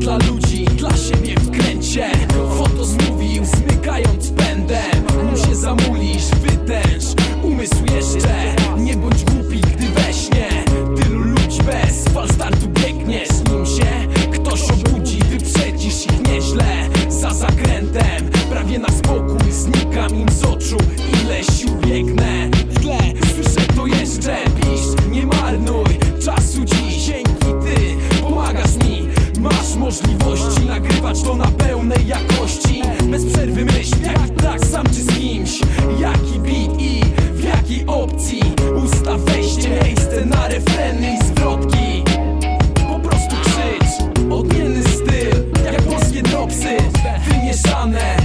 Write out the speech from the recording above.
dla ludzi, dla siebie w kręcie. Foto zmówił, zmykając pędem. Mu się zamulisz, wytęż. Umysł jeszcze. Nie bądź głupi, gdy we śnie. Tylu ludzi bez falstartu biegniesz Nim się. Ktoś obudzi, wyprzedzisz ich nieźle. Za zakrętem, prawie na spokój Znikam im z oczu, ile sił biegnę W tle słyszę to jeszcze. możliwości Nagrywać to na pełnej jakości. Bez przerwy myśl jak tak sam czy z kimś. Jaki beat i w jakiej opcji? Usta wejście, miejsce na refreny i zwrotki. Po prostu krzycz, odmienny styl Jak polskie dropsy, wymieszane.